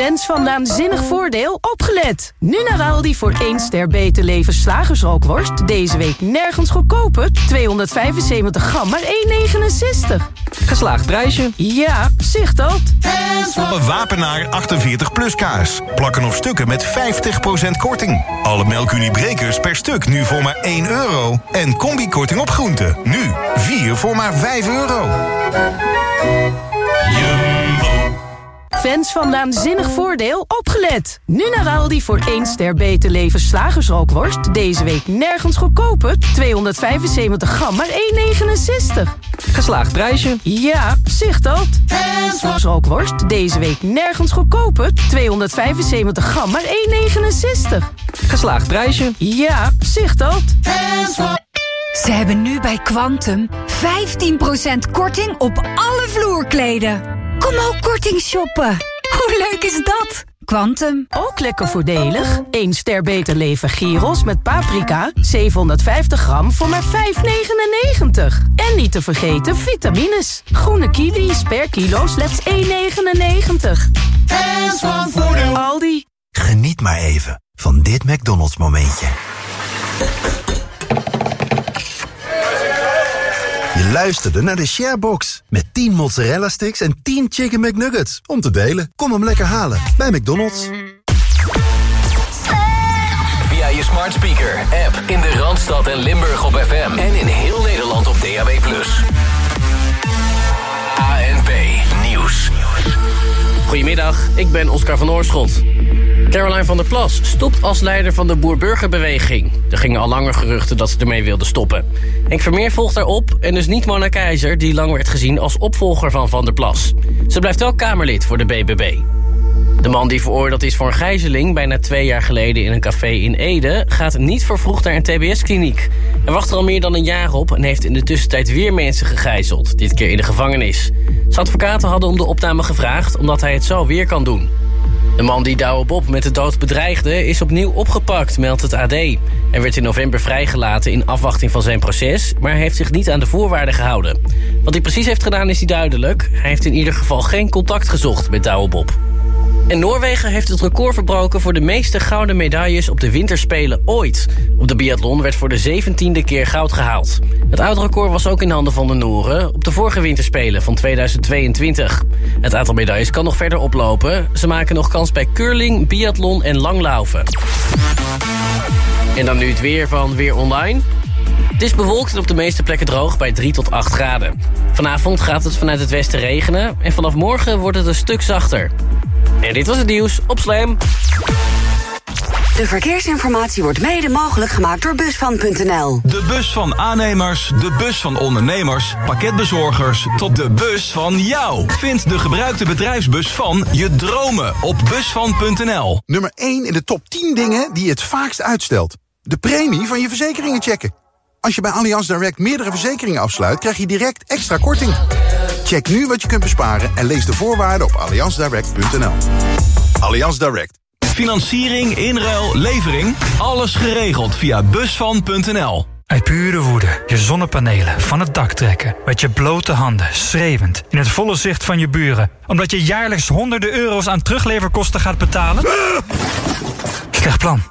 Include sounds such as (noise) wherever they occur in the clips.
Fans van Naanzinnig Voordeel, opgelet! Nu naar Aldi voor 1 ster beter leven slagersrookworst. Deze week nergens goedkoper. 275 gram, maar 1,69. Geslaagd prijsje. Ja, zicht dat. Een Wapenaar 48 plus kaas. Plakken of stukken met 50% korting. Alle melkuniebrekers per stuk nu voor maar 1 euro. En combi-korting op groenten. Nu 4 voor maar 5 euro. Fans van Naanzinnig Voordeel, opgelet! Nu naar Aldi voor 1 ster beter leven slagersrookworst. Deze week nergens goedkoper. 275 gram, maar 1,69. Geslaagd prijsje. Ja, zicht dat. Fans van rookworst. Deze week nergens goedkoper. 275 gram, maar 1,69. Geslaagd prijsje. Ja, zicht dat. Ze hebben nu bij Quantum 15% korting op alle vloerkleden. Kom ook korting shoppen. Hoe leuk is dat? Quantum. Ook lekker voordelig. 1 ster beter leven gyros met paprika. 750 gram voor maar 5,99. En niet te vergeten vitamines. Groene kiwis per kilo slechts 1,99. En van voordeel. Aldi. Geniet maar even van dit McDonald's momentje. Luisterde naar de Sharebox. Met 10 mozzarella sticks en 10 chicken McNuggets. Om te delen. Kom hem lekker halen bij McDonald's. Via je smart speaker, app in de Randstad en Limburg op FM. En in heel Nederland op DAB+. ANP Nieuws. Goedemiddag, ik ben Oscar van Oorschot. Caroline van der Plas stopt als leider van de boer-burgerbeweging. Er gingen al langer geruchten dat ze ermee wilde stoppen. Henk Vermeer volgt daarop en dus niet Mona Keizer... die lang werd gezien als opvolger van Van der Plas. Ze blijft wel Kamerlid voor de BBB. De man die veroordeeld is voor een gijzeling... bijna twee jaar geleden in een café in Ede... gaat niet vervroegd naar een tbs-kliniek. Hij wacht er al meer dan een jaar op... en heeft in de tussentijd weer mensen gegijzeld. Dit keer in de gevangenis. Zijn advocaten hadden om de opname gevraagd... omdat hij het zo weer kan doen. De man die Douwe Bob met de dood bedreigde is opnieuw opgepakt, meldt het AD. Hij werd in november vrijgelaten in afwachting van zijn proces... maar heeft zich niet aan de voorwaarden gehouden. Wat hij precies heeft gedaan is niet duidelijk. Hij heeft in ieder geval geen contact gezocht met Douwe Bob. En Noorwegen heeft het record verbroken voor de meeste gouden medailles op de winterspelen ooit. Op de biathlon werd voor de zeventiende keer goud gehaald. Het oude record was ook in handen van de Nooren op de vorige winterspelen van 2022. Het aantal medailles kan nog verder oplopen. Ze maken nog kans bij curling, biathlon en langlaufen. En dan nu het weer van Weer Online. Het is bewolkt en op de meeste plekken droog bij 3 tot 8 graden. Vanavond gaat het vanuit het westen regenen en vanaf morgen wordt het een stuk zachter. En dit was het nieuws op Slam. De verkeersinformatie wordt mede mogelijk gemaakt door Busvan.nl. De bus van aannemers, de bus van ondernemers, pakketbezorgers... tot de bus van jou. Vind de gebruikte bedrijfsbus van je dromen op Busvan.nl. Nummer 1 in de top 10 dingen die je het vaakst uitstelt. De premie van je verzekeringen checken. Als je bij Allianz Direct meerdere verzekeringen afsluit... krijg je direct extra korting. Check nu wat je kunt besparen en lees de voorwaarden op allianzdirect.nl. Allianz Direct. Financiering, inruil, levering. Alles geregeld via Busvan.nl. Uit pure woede je zonnepanelen van het dak trekken. Met je blote handen, schreeuwend, in het volle zicht van je buren. Omdat je jaarlijks honderden euro's aan terugleverkosten gaat betalen? Slecht plan.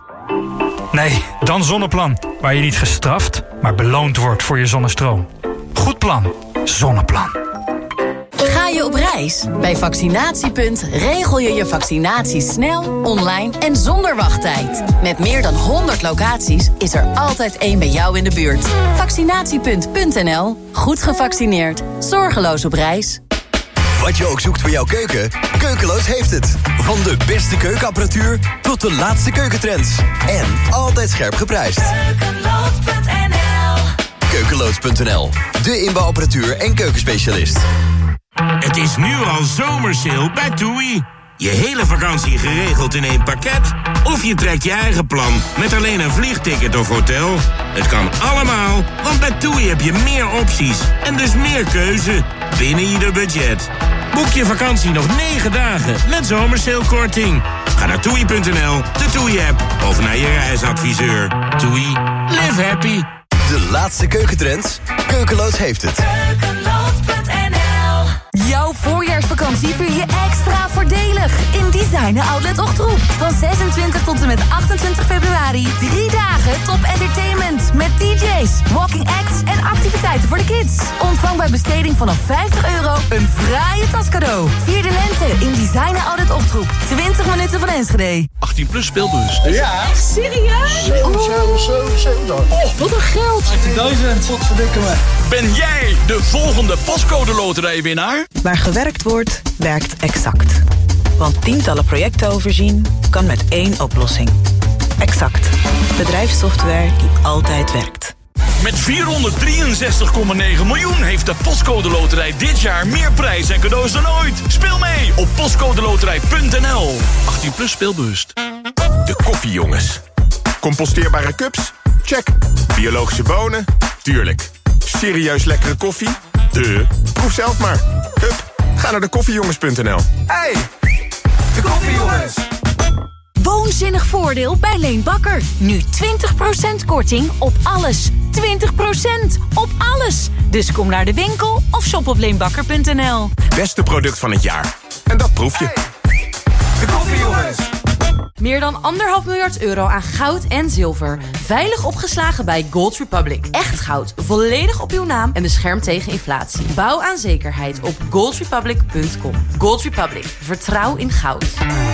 Nee, dan Zonneplan. Waar je niet gestraft, maar beloond wordt voor je zonnestroom. Goed plan. Zonneplan. Ga je op reis? Bij Vaccinatiepunt regel je je vaccinatie snel, online en zonder wachttijd. Met meer dan 100 locaties is er altijd één bij jou in de buurt. Vaccinatiepunt.nl. Goed gevaccineerd. Zorgeloos op reis. Wat je ook zoekt voor jouw keuken, Keukeloos heeft het. Van de beste keukenapparatuur tot de laatste keukentrends. En altijd scherp geprijsd. Keukeloos.nl Keukeloos.nl, de inbouwapparatuur en keukenspecialist. Het is nu al zomersale bij TUI. Je hele vakantie geregeld in één pakket? Of je trekt je eigen plan met alleen een vliegticket of hotel? Het kan allemaal, want bij TUI heb je meer opties en dus meer keuze binnen ieder budget. Boek je vakantie nog 9 dagen met zomersalekorting. Ga naar toei.nl, de TUI-app of naar je reisadviseur. TUI, live happy. De laatste keukentrends, Keukeloos heeft het. Jouw voorjaarsvakantie vier je extra voordelig in Designer Outlet Ochtroep. Van 26 tot en met 28 februari. Drie dagen top entertainment met DJ's, walking acts en activiteiten voor de kids. Ontvang bij besteding vanaf 50 euro een fraaie tascadeau. Vier de lente in Designer Outlet Ochtroep. 20 minuten van Enschede. 18 plus speelbus. Ja. Echt serieus? 7, 7, 7, 7. Oh, wat een geld. 18.000. Wat verdikken me. Ben jij de volgende pascode loterijwinnaar? Waar gewerkt wordt, werkt Exact. Want tientallen projecten overzien kan met één oplossing. Exact. Bedrijfssoftware die altijd werkt. Met 463,9 miljoen heeft de Postcode Loterij dit jaar meer prijs en cadeaus dan ooit. Speel mee op postcodeloterij.nl. 18 plus speelbewust. De koffiejongens. Composteerbare cups? Check. Biologische bonen? Tuurlijk. Serieus lekkere koffie? De. Proef zelf maar. Hup, ga naar de koffiejongens.nl. Hey, de koffiejongens. Woonzinnig voordeel bij Leen Bakker. Nu 20% korting op alles. 20% op alles. Dus kom naar de winkel of shop op leenbakker.nl. Beste product van het jaar. En dat proef je. De koffiejongens. Meer dan anderhalf miljard euro aan goud en zilver. Veilig opgeslagen bij Gold Republic. Echt goud, volledig op uw naam en beschermd tegen inflatie. Bouw aan zekerheid op goldrepublic.com. Gold Republic, vertrouw in goud.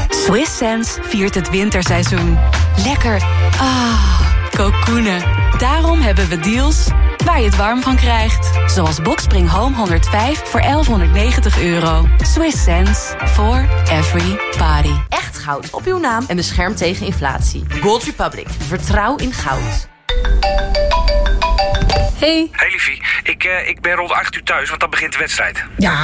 Swiss Sense viert het winterseizoen. Lekker. Ah, kokoenen. Daarom hebben we deals waar je het warm van krijgt. Zoals Boxspring Home 105 voor 1190 euro. Swiss sense for every body. Echt goud op uw naam en beschermd tegen inflatie. Gold Republic, vertrouw in goud. Hey. Hey liefie, ik, uh, ik ben rond 8 uur thuis, want dan begint de wedstrijd. Ja,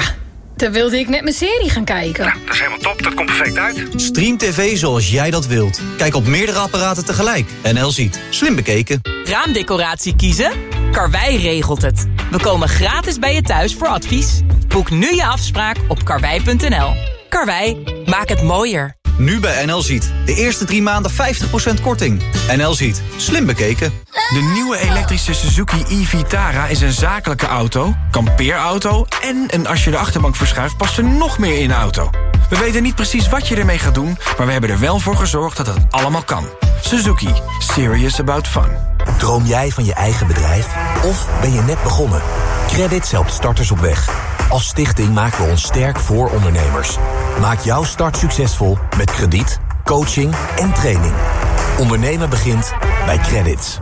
dan wilde ik net mijn serie gaan kijken. Nou, dat is helemaal top, dat komt perfect uit. Stream TV zoals jij dat wilt. Kijk op meerdere apparaten tegelijk. NL ziet. Slim bekeken. Raamdecoratie kiezen? Karwei regelt het. We komen gratis bij je thuis voor advies. Boek nu je afspraak op karwei.nl. Karwei, maak het mooier. Nu bij NL Ziet. De eerste drie maanden 50% korting. NL Ziet. Slim bekeken. De nieuwe elektrische Suzuki e-Vitara is een zakelijke auto, kampeerauto... en een als je de achterbank verschuift past er nog meer in de auto. We weten niet precies wat je ermee gaat doen... maar we hebben er wel voor gezorgd dat het allemaal kan. Suzuki. Serious about fun. Droom jij van je eigen bedrijf? Of ben je net begonnen? Credits helpt starters op weg. Als stichting maken we ons sterk voor ondernemers. Maak jouw start succesvol met krediet, coaching en training. Ondernemen begint bij Credits.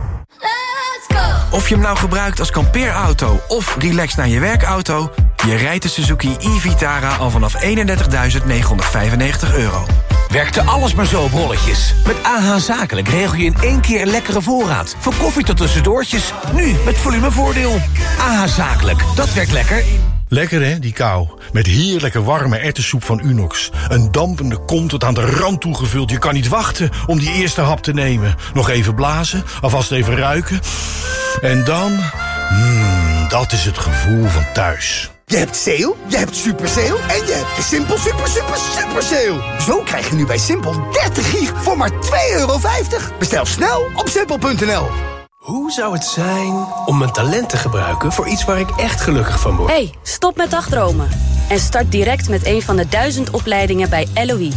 Of je hem nou gebruikt als kampeerauto of relax naar je werkauto... je rijdt de Suzuki e-Vitara al vanaf 31.995 euro. Werkte alles maar zo op rolletjes. Met AH Zakelijk regel je in één keer een lekkere voorraad. Van koffie tot tussendoortjes. Nu met volumevoordeel. AH Zakelijk, dat werkt lekker. Lekker hè, die kou. Met heerlijke warme ertessoep van Unox. Een dampende kom tot aan de rand toegevuld. Je kan niet wachten om die eerste hap te nemen. Nog even blazen, alvast even ruiken. En dan... Mmm, dat is het gevoel van thuis. Je hebt sale, je hebt super en je hebt de Simpel super super super. Zo krijg je nu bij Simpel 30 gig voor maar 2,50 euro. Bestel snel op simpel.nl. Hoe zou het zijn om mijn talent te gebruiken voor iets waar ik echt gelukkig van word? hey, stop met dagdromen. En start direct met een van de duizend opleidingen bij LOE.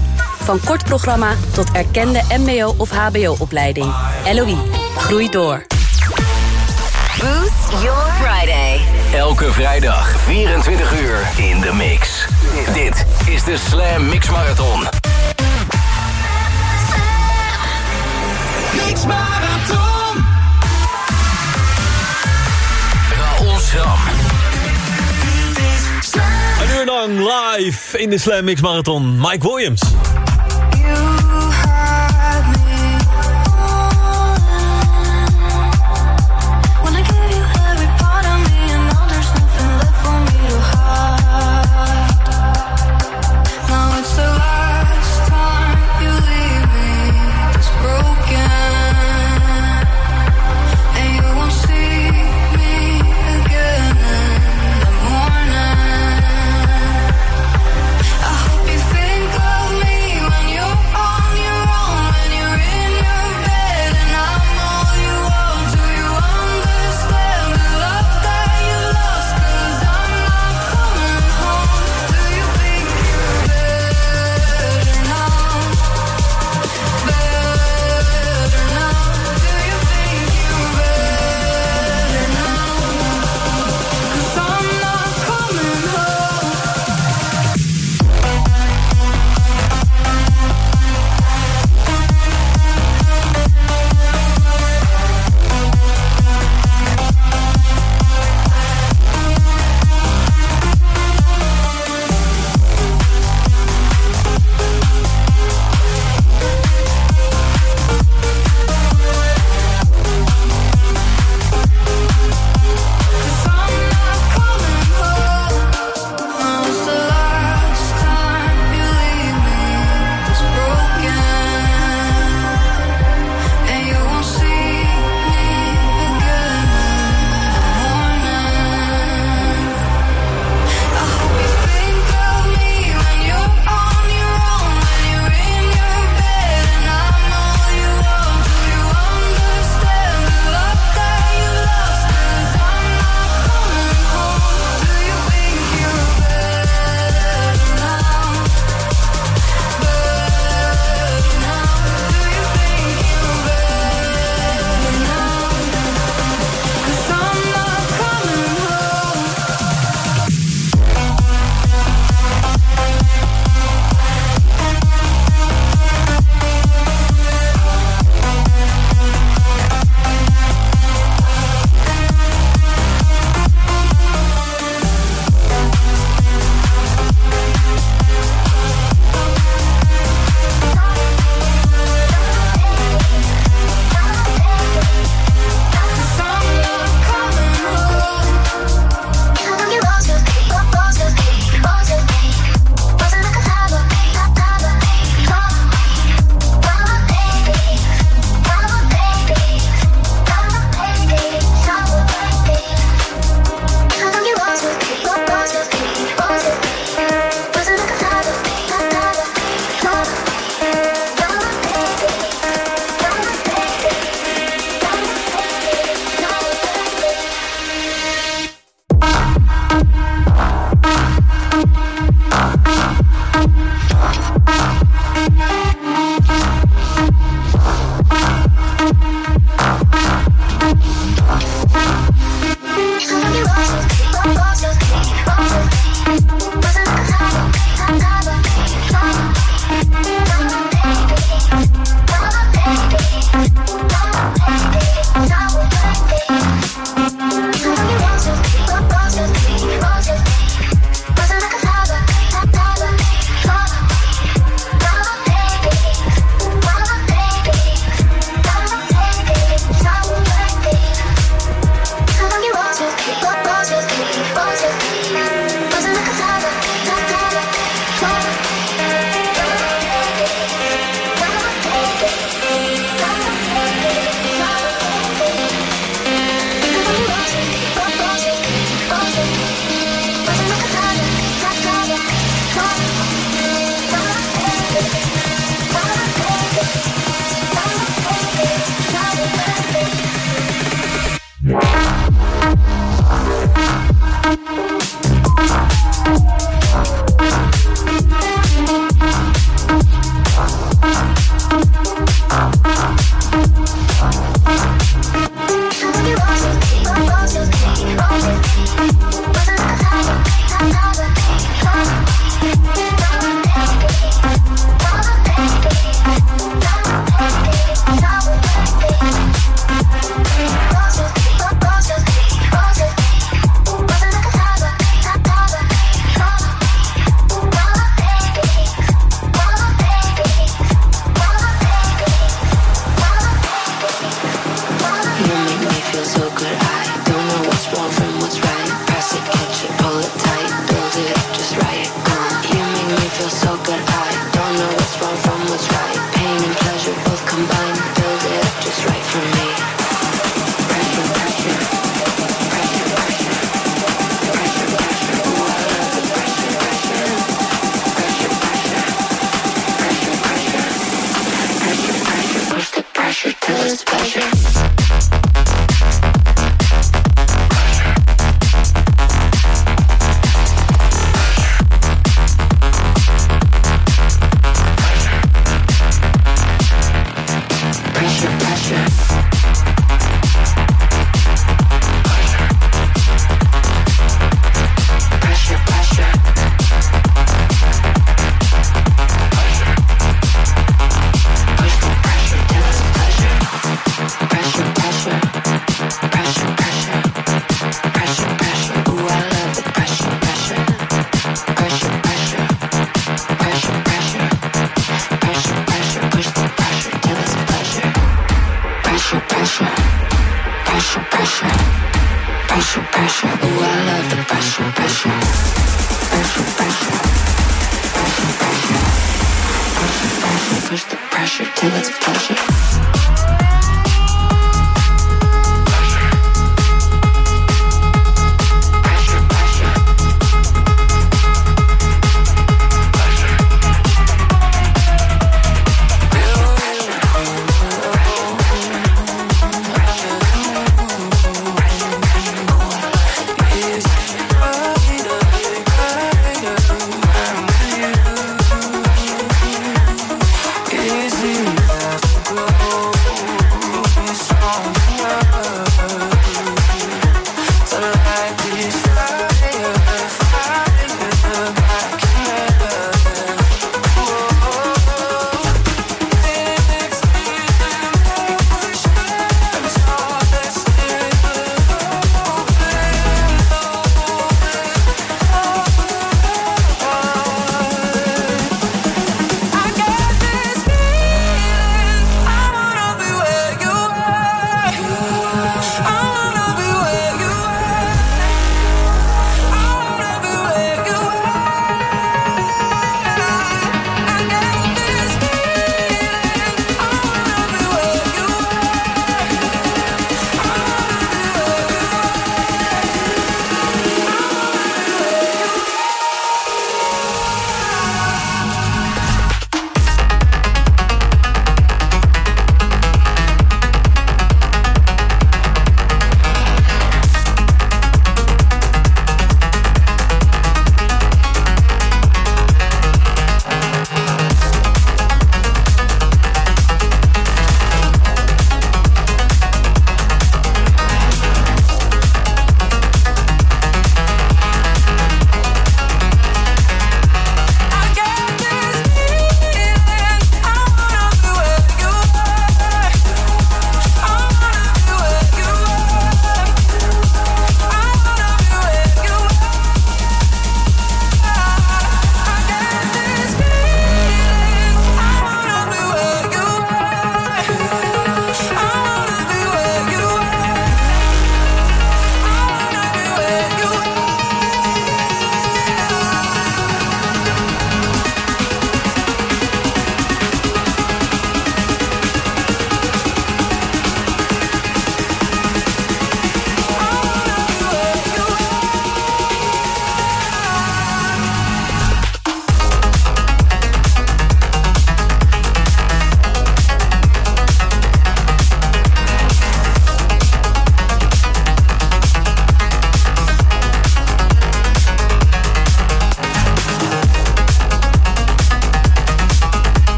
Van kort programma tot erkende mbo- of hbo-opleiding. LOE, groei door. Boost Your Friday. Elke vrijdag 24 uur in de mix. Dit is de Slam Mix Marathon. Mix Marathon. Schram. Een uur lang live in de Slam Mix Marathon. Mike Williams.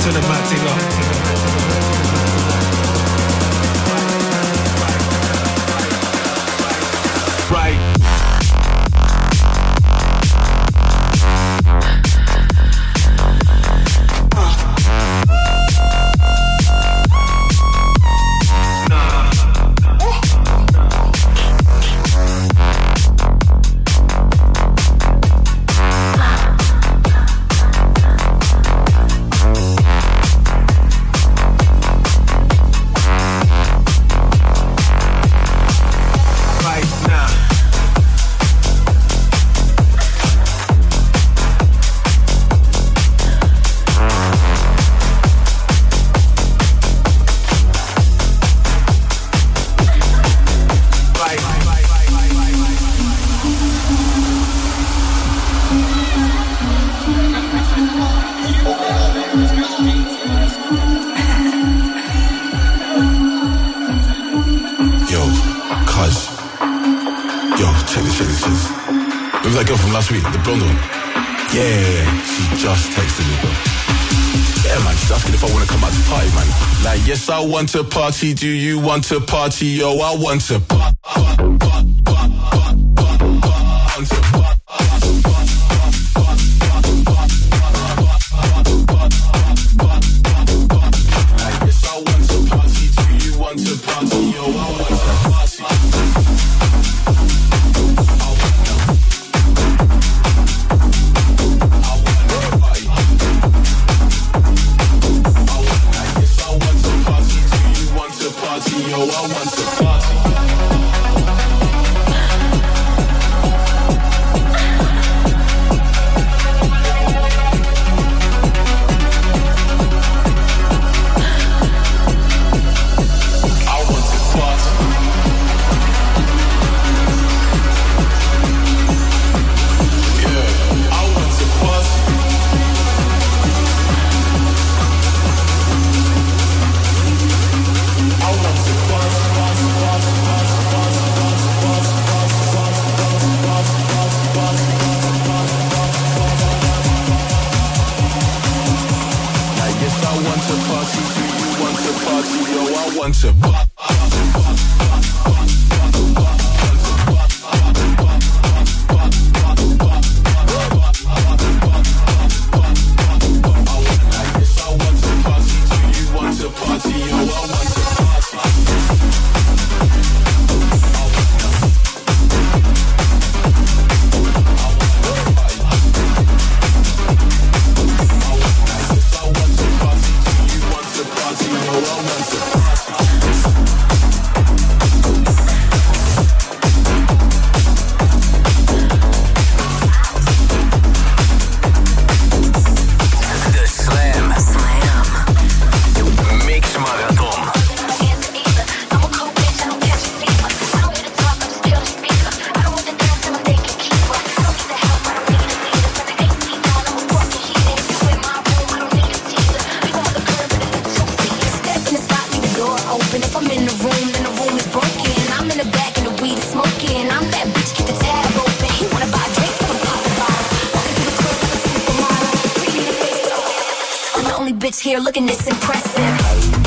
真的吗？这个 want to party, do you want to party? Yo, I want to party. only bitch here looking this impressive.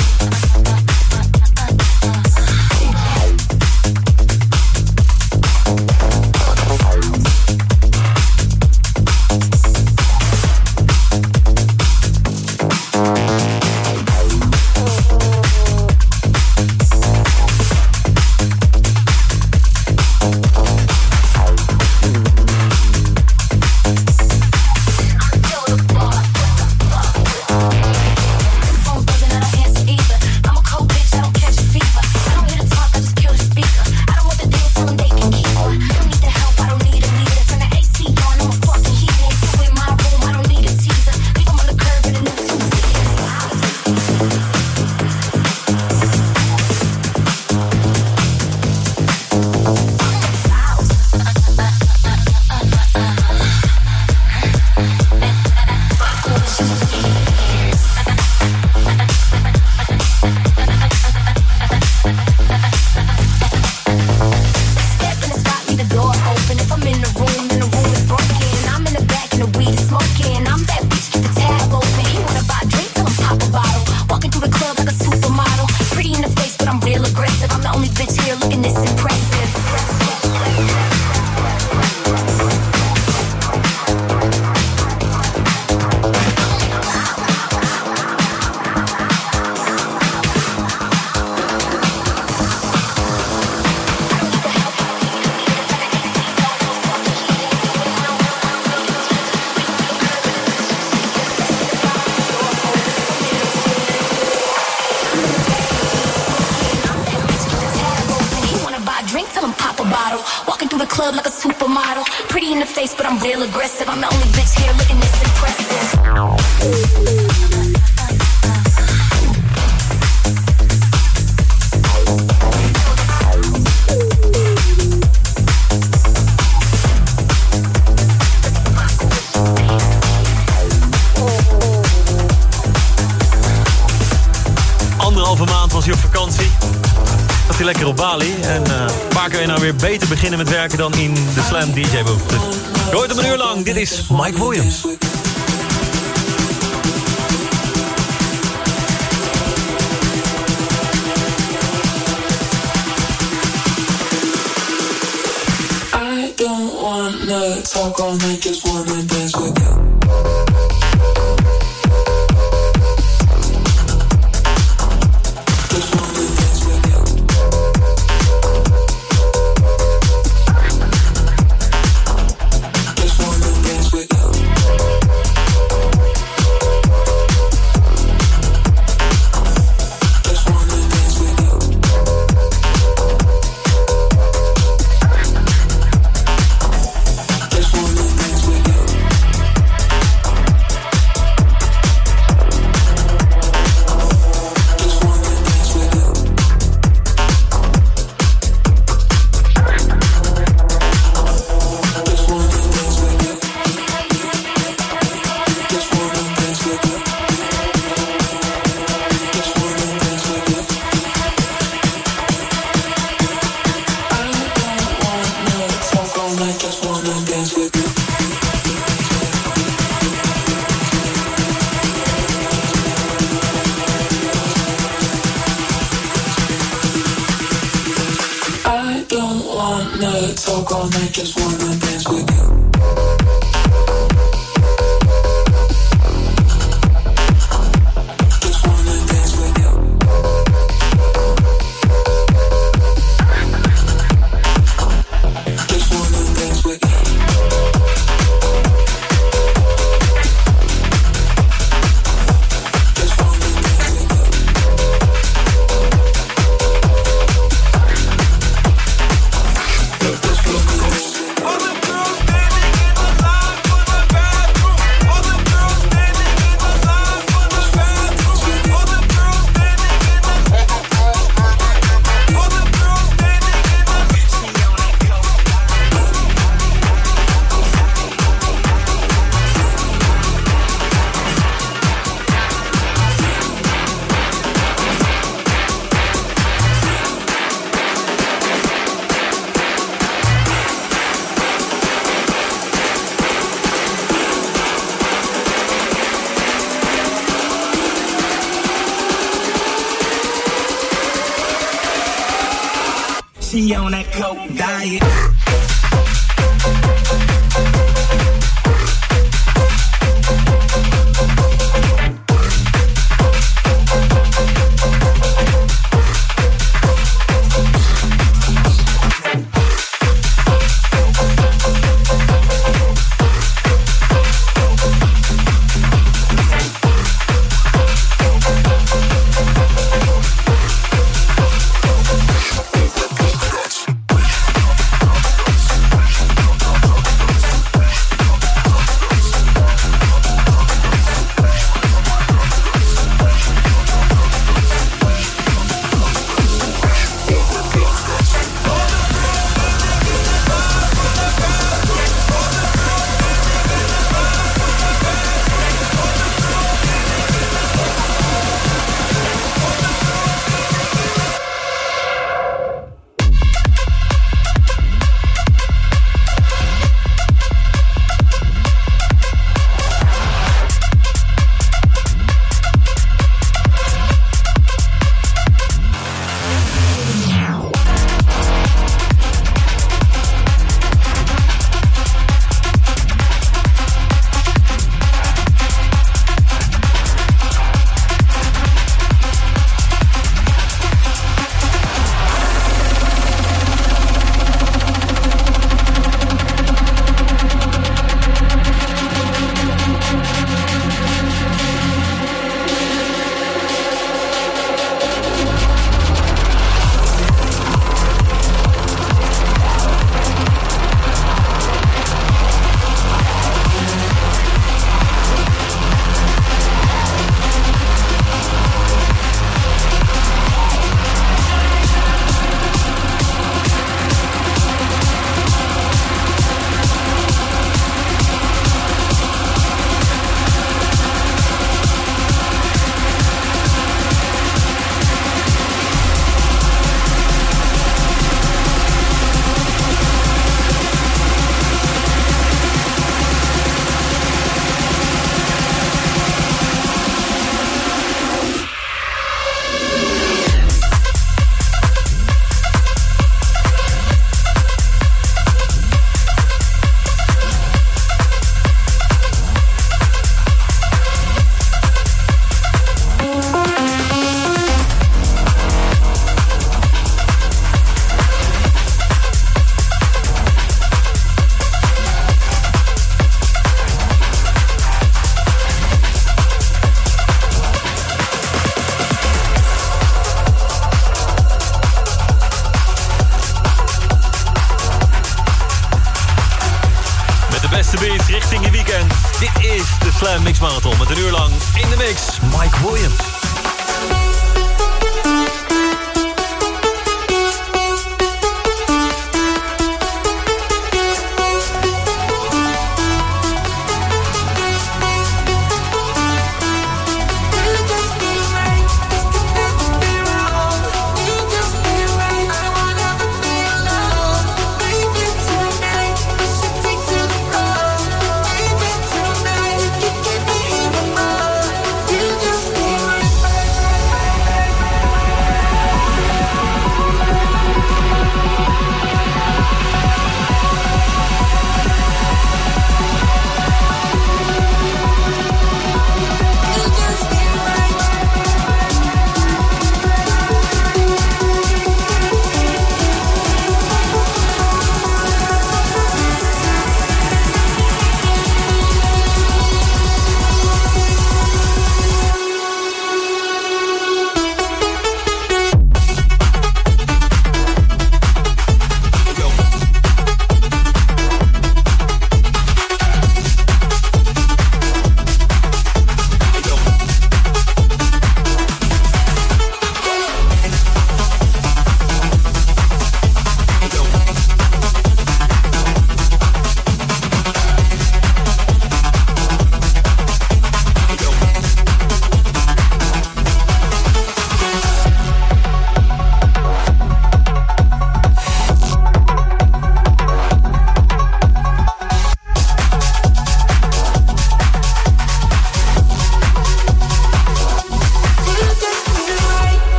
I'm pop a bottle. Walking through the club like a supermodel. Pretty in the face, but I'm real aggressive. I'm the only bitch here looking this impressive. Anderhalve maand was hij op vakantie. Was hij lekker op Bali. En eh, waar kun nou weer beter beginnen met werken dan in de Slam DJ Booth. Dus, je hoort hem een uur lang. Dit is Mike Williams. I don't wanna talk all night, just wanna dance with you. Wanna talk all night, just wanna dance with you.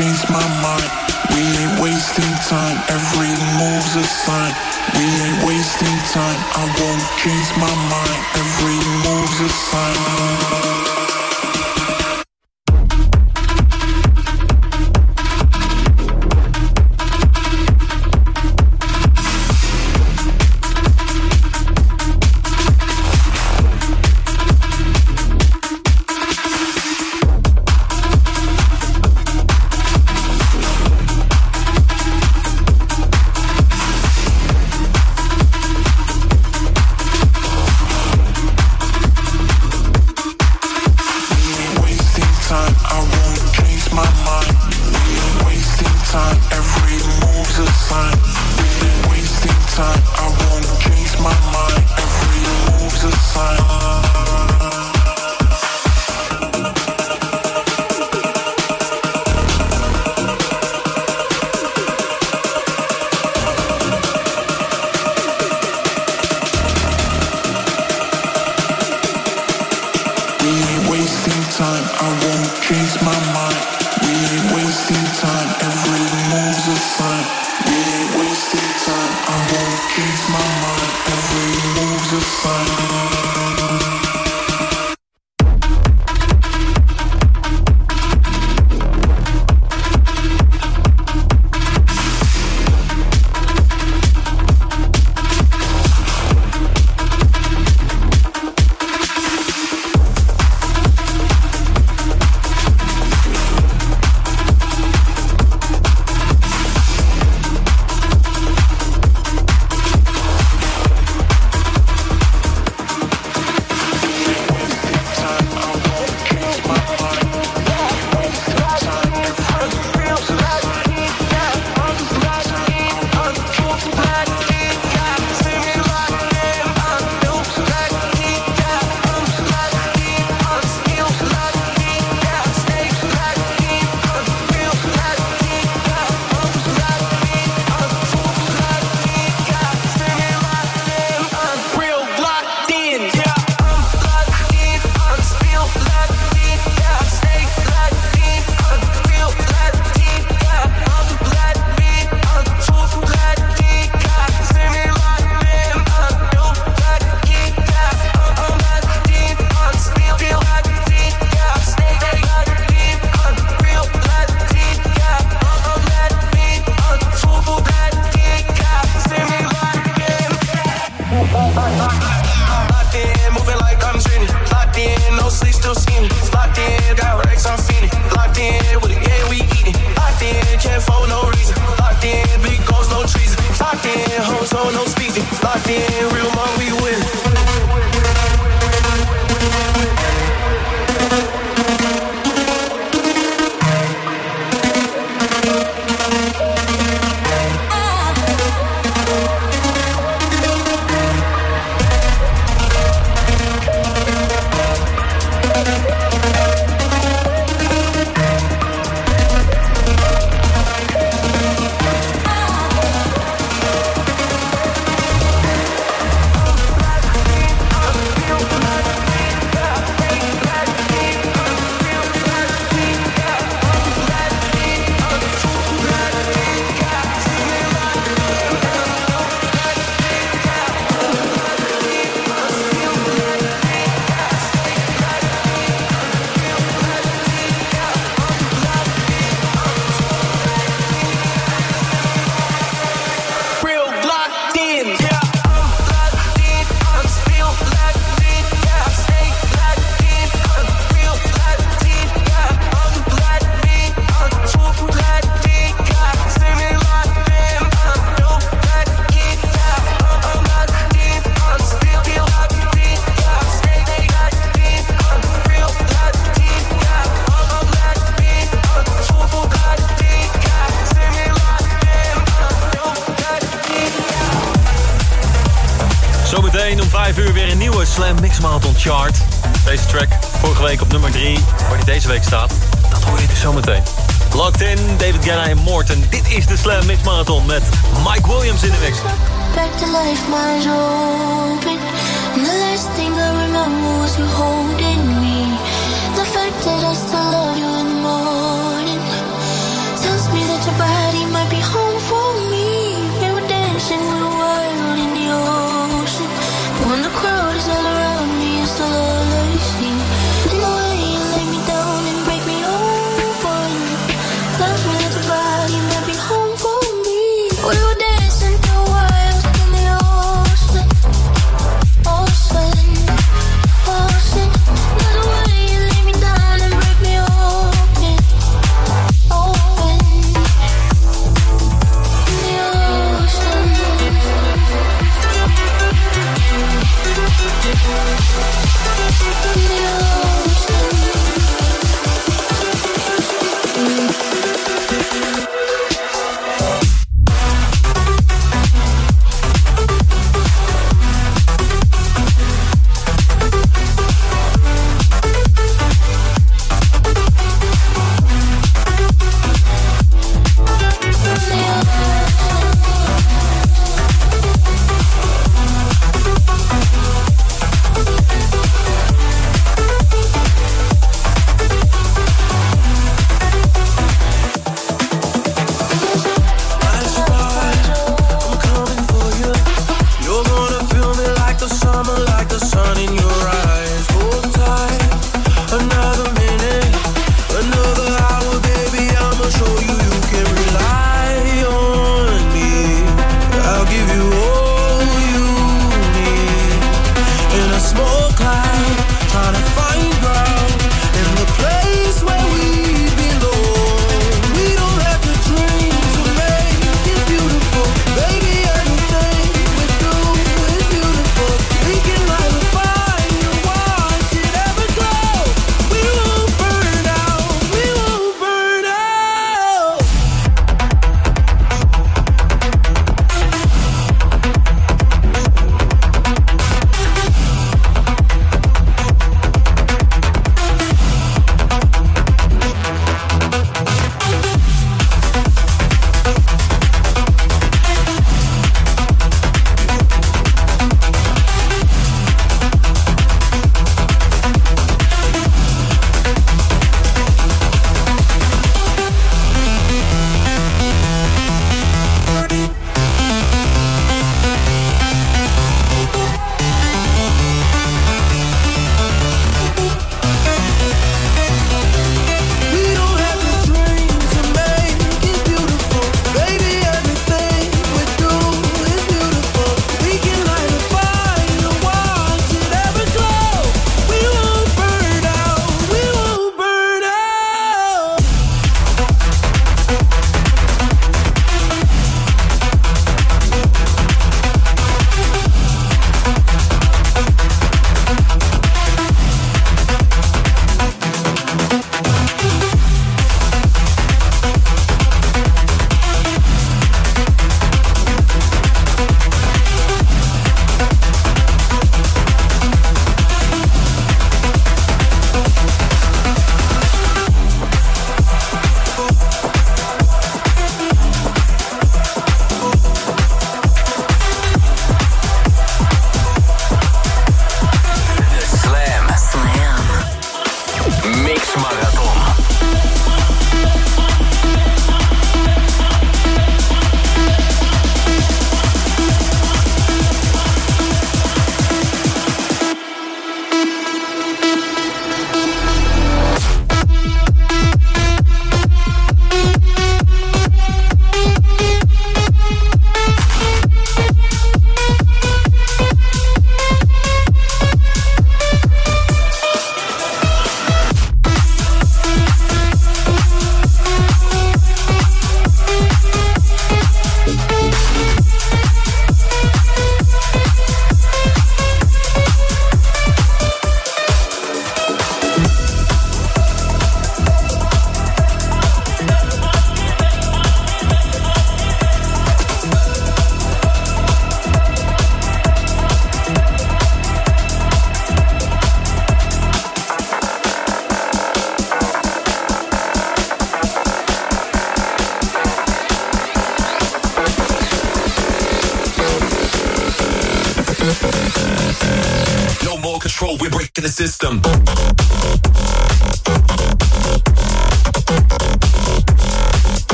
Change my mind. We ain't wasting time. Every move's a sign. We ain't wasting time. I won't change my mind.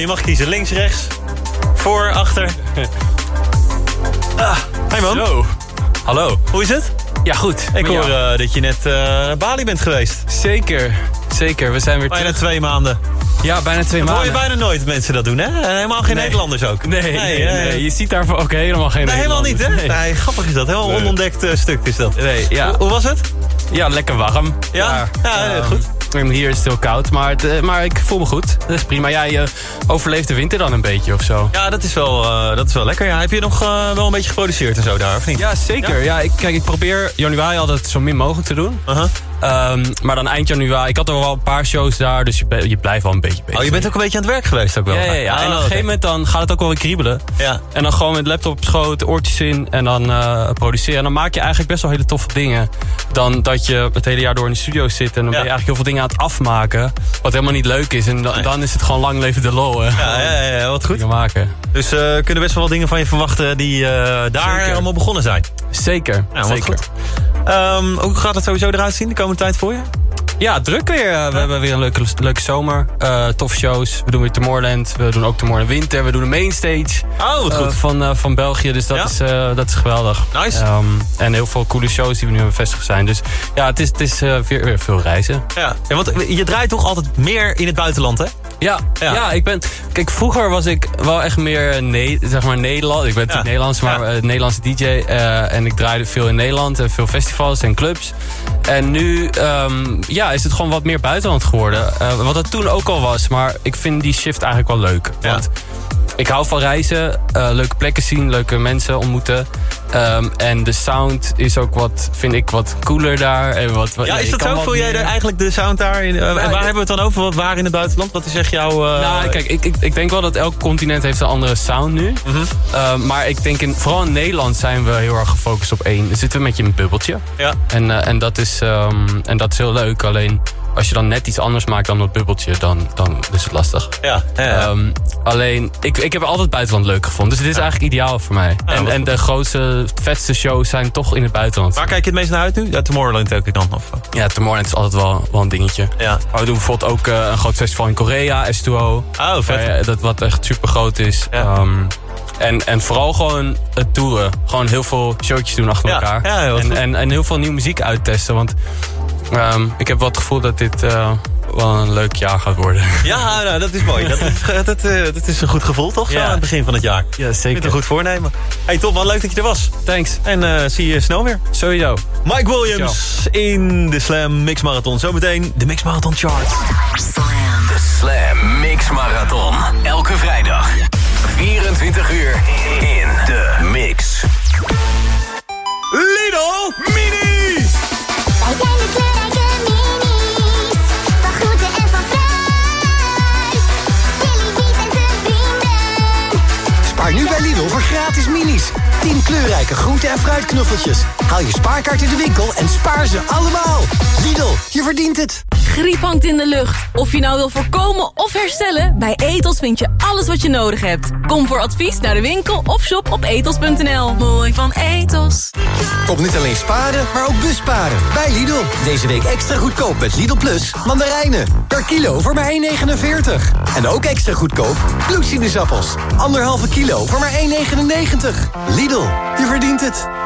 Je mag kiezen. Links, rechts. Voor, achter. Ah, hey man. Zo. Hallo. Hoe is het? Ja, goed. Ik hoor eh, dat je net eh, naar Bali bent geweest. Zeker. Zeker. We zijn weer Bijna terug. twee maanden. Ja, bijna twee Dat hoor je maanden. bijna nooit mensen dat doen, hè? En helemaal geen Nee. Nederlanders ook. Nee, nee, nee, Je ziet daarvoor ook helemaal geen Nee, helemaal niet, hè? Nederlanders. Nee. grappig is dat. Heel onontdekt eh, stuk is dat. Nee, ja. Hoe, hoe was het? Ja, lekker warm. Ja? Ja, ja, goed. En hier is het heel koud, maar, het, eh, maar ik voel me goed. Dat is prima. Jij eh, overleeft de winter dan een beetje of zo? Ja, dat is wel, eh, dat is wel lekker. Ja, heb je nog wel een beetje geproduceerd en zo daar, of niet? Ja, zeker. Ja? ik, kijk, ik probeer januari altijd zo min mogelijk te doen. Uh-huh. Ehm, maar dan eind januari, ik had er wel een paar shows daar, dus je, je blijft wel een beetje bezig. Oh, je bent ook een beetje aan het werk geweest ook wel? Ja, ja, ja. Ah, en op een gegeven moment dan gaat het ook wel weer kriebelen. Ja. En dan gewoon met laptop op schoot, oortjes in en dan eh, produceren. En dan maak je eigenlijk best wel hele toffe dingen. Dan dat je het hele jaar door in de studio zit. En dan ben je eigenlijk heel veel dingen aan het afmaken. Wat helemaal niet leuk is. En dan, dan is het gewoon lang leven de lol. Ja, ja, ja, wat goed. Maken. Dus eh kunnen best wel wat dingen van je verwachten die eh, daar Zeker. allemaal begonnen zijn. Zeker, Ja, wat zeker. goed. Ehm, hoe gaat het sowieso eruit zien de komende tijd voor je? Ja, druk weer. We hebben weer een leuke, leuke zomer. Eh tof shows. We doen weer Tomorrowland. We doen ook Tomorrowland Winter. We doen de mainstage. Oh, wat eh, goed. van, eh, van België. Dus dat, Ja? is, dat is geweldig. Nice. Ehm, en heel veel coole shows die we nu aan bevestigd zijn. Dus ja, het is, het is weer, weer veel reizen. Ja. ja, want je draait toch altijd meer in het buitenland, hè? Ja, Ja. ja. ik ben. Kijk, vroeger was ik wel echt meer ne zeg maar Nederland. Ik ben natuurlijk Nederlands, maar Ja. eh, Nederlandse DJ. eh, en ik draaide veel in Nederland en veel festivals en clubs. En nu ehm, ja, is het gewoon wat meer buitenland geworden. Eh, wat het toen ook al was. Maar ik vind die shift eigenlijk wel leuk. Ja. Want ik hou van reizen, eh, leuke plekken zien, leuke mensen ontmoeten. Ehm, en de sound is ook wat, vind ik, wat cooler daar. En wat, wat- Ja, is je dat zo? Voel jij er eigenlijk de sound daar? In, eh, en waar ik- hebben we het dan over? Wat waar in het buitenland? Wat is echt jouw... eh, Nou, kijk, ik, ik, ik denk wel dat elk continent heeft een andere sound nu. Mhm. Uh, maar ik denk, in, vooral in Nederland zijn we heel erg gefocust op één. Dan zitten we beetje in een bubbeltje. Ja. En, eh, en, dat is, ehm, en dat is heel leuk. Alleen, als je dan net iets anders maakt dan dat bubbeltje, dan, dan is het lastig. Ja, ja, ja. Ehm, alleen, ik, ik heb altijd buitenland leuk gevonden. Dus dit is eigenlijk ideaal voor mij. En, en de grootste, vetste shows zijn toch in het buitenland. Waar kijk je het meest naar uit nu? Ja, Tomorrowland ook dan? Of, eh? Ja, Tomorrowland is altijd wel, wel een dingetje. Ja. Maar we doen bijvoorbeeld ook eh, een groot festival in Korea, S2O. Oh, vet. Waar je- dat wat echt super groot is. Ja. Ehm, en, en vooral gewoon het toeren. Gewoon heel veel showtjes doen achter elkaar. ja, heel goed. en, en, en heel veel nieuwe muziek uittesten. Want ehm, ik heb wel het gevoel dat dit eh, wel een leuk jaar gaat worden. (laughs) Ja, nou, dat is mooi. Dat is, dat, eh, dat is een goed gevoel, toch? Zo Ja. aan het begin van het jaar. Ja, zeker. het een goed voornemen. Hey Tom, wat leuk dat je er was. Thanks. En eh, zie je snel weer. Sowieso. Mike Williams in de Slam Mix Marathon. Zometeen de Mix Marathon Chart. De Slam Mix Marathon. Elke vrijdag. 24 uur in de mix. Lidl Mini! En van fruit. Billy Beat en zijn vrienden. Spaar nu bij Lidl voor gratis minis. 10 kleurrijke groente- en fruitknuffeltjes. Haal je spaarkaart in de winkel en spaar ze allemaal. Lidl, je verdient het. Griep hangt in de lucht. Of je nou wil voorkomen of herstellen, bij Etos vind je alles wat je nodig hebt. Kom voor advies naar de winkel of shop op etos.nl. Mooi van Etos. Kom niet alleen sparen, maar ook busparen. Bij Lidl. Deze week extra goedkoop met Lidl Plus mandarijnen. Per kilo voor maar 1,49. En ook extra goedkoop bloedsinusappels. Anderhalve kilo voor maar 1,99. Lidl, je verdient het.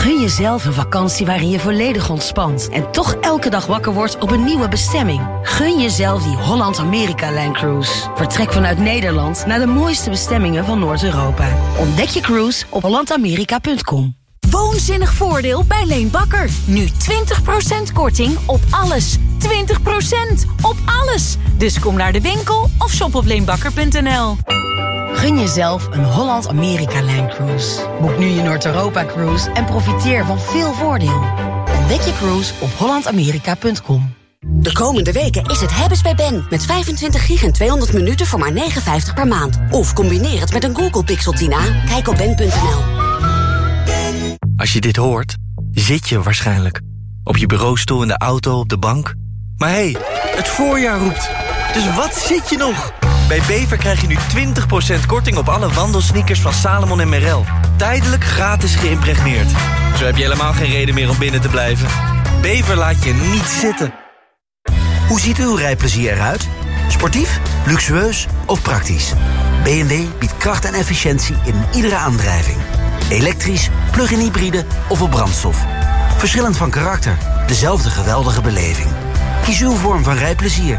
Gun jezelf een vakantie waarin je volledig ontspant en toch elke dag wakker wordt op een nieuwe bestemming. Gun jezelf die Holland-Amerika-lijn cruise. Vertrek vanuit Nederland naar de mooiste bestemmingen van Noord-Europa. Ontdek je cruise op hollandamerika.com. Woonzinnig voordeel bij Leen Bakker. Nu 20% korting op alles. 20% op alles. Dus kom naar de winkel of shop op leenbakker.nl. Gun jezelf een Holland-Amerika-lijn cruise. Boek nu je Noord-Europa-cruise en profiteer van veel voordeel. Ontdek je cruise op hollandamerika.com. De komende weken is het hebben's bij Ben. Met 25 gig en 200 minuten voor maar 59 per maand. Of combineer het met een Google Pixel 10a. Kijk op ben.nl. Als je dit hoort, zit je waarschijnlijk. Op je bureaustoel, in de auto, op de bank. Maar hé, hey, het voorjaar roept. Dus wat zit je nog? Bij Bever krijg je nu 20% korting op alle wandelsneakers van Salomon en Merrell. Tijdelijk gratis geïmpregneerd. Zo heb je helemaal geen reden meer om binnen te blijven. Bever laat je niet zitten. Hoe ziet uw rijplezier eruit? Sportief, luxueus of praktisch? BMW biedt kracht en efficiëntie in iedere aandrijving. Elektrisch, plug-in hybride of op brandstof. Verschillend van karakter, dezelfde geweldige beleving. Kies uw vorm van rijplezier.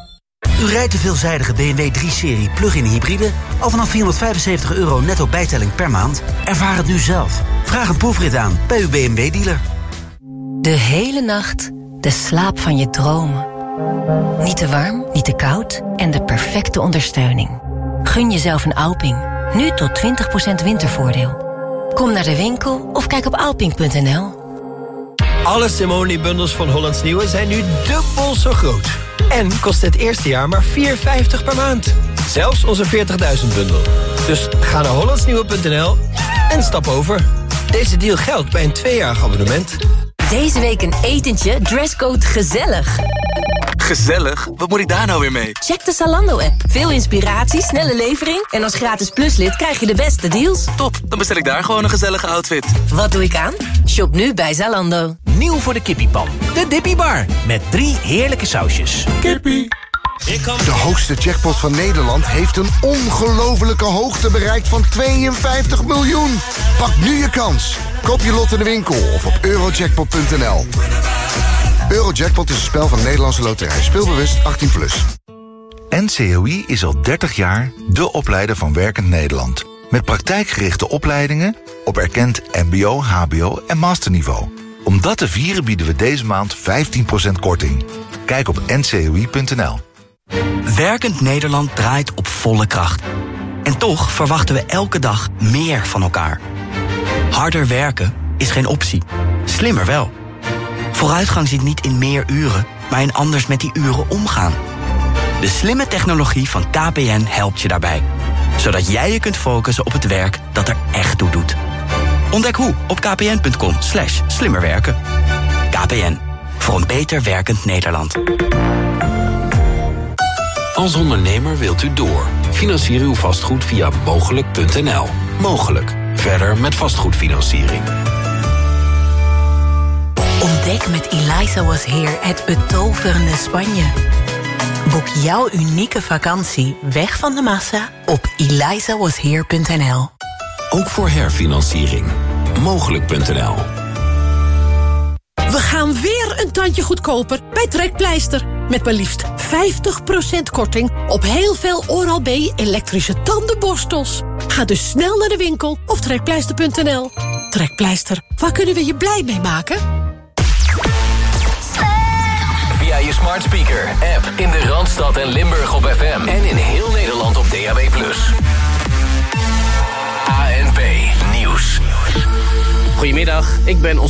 U rijdt de veelzijdige BMW 3-serie plug-in hybride... al vanaf 475 euro netto bijtelling per maand? Ervaar het nu zelf. Vraag een proefrit aan bij uw BMW-dealer. De hele nacht de slaap van je dromen. Niet te warm, niet te koud en de perfecte ondersteuning. Gun jezelf een Alping. Nu tot 20% wintervoordeel. Kom naar de winkel of kijk op alping.nl. Alle Simone-bundels van Hollands Nieuwe zijn nu dubbel zo groot. En kost het eerste jaar maar 4,50 per maand. Zelfs onze 40.000 bundel. Dus ga naar hollandsnieuwe.nl en stap over. Deze deal geldt bij een tweejarig abonnement. Deze week een etentje, dresscode gezellig. Gezellig? Wat moet ik daar nou weer mee? Check de Zalando-app. Veel inspiratie, snelle levering... en als gratis pluslid krijg je de beste deals. Top, dan bestel ik daar gewoon een gezellige outfit. Wat doe ik aan? Shop nu bij Zalando. Nieuw voor de kippiepan. De Dippy Bar. Met drie heerlijke sausjes. Kippie. De hoogste jackpot van Nederland heeft een ongelofelijke hoogte bereikt van 52 miljoen. Pak nu je kans. Koop je lot in de winkel of op eurojackpot.nl. Eurojackpot is een spel van Nederlandse Loterij. Speelbewust 18+. Plus. NCOI is al 30 jaar de opleider van Werkend Nederland. Met praktijkgerichte opleidingen op erkend mbo, hbo en masterniveau. Om dat te vieren bieden we deze maand 15% korting. Kijk op ncoi.nl. Werkend Nederland draait op volle kracht. En toch verwachten we elke dag meer van elkaar. Harder werken is geen optie. Slimmer wel. Vooruitgang zit niet in meer uren, maar in anders met die uren omgaan. De slimme technologie van KPN helpt je daarbij. Zodat jij je kunt focussen op het werk dat er echt toe doet. Ontdek hoe op kpn.com slash slimmerwerken. KPN, voor een beter werkend Nederland. Als ondernemer wilt u door. Financier uw vastgoed via mogelijk.nl. Mogelijk. Verder met vastgoedfinanciering. Ontdek met Eliza Was Here het betoverende Spanje. Boek jouw unieke vakantie weg van de massa op elizawasheer.nl. Ook voor herfinanciering. Mogelijk.nl. We gaan weer een tandje goedkoper bij Trekpleister. Met maar liefst 50% korting op heel veel Oral-B elektrische tandenborstels. Ga dus snel naar de winkel of trekpleister.nl. Trekpleister, waar kunnen we je blij mee maken? Smart speaker, app in de Randstad en Limburg op FM. En in heel Nederland op DAB+. ANP Nieuws. Goedemiddag, ik ben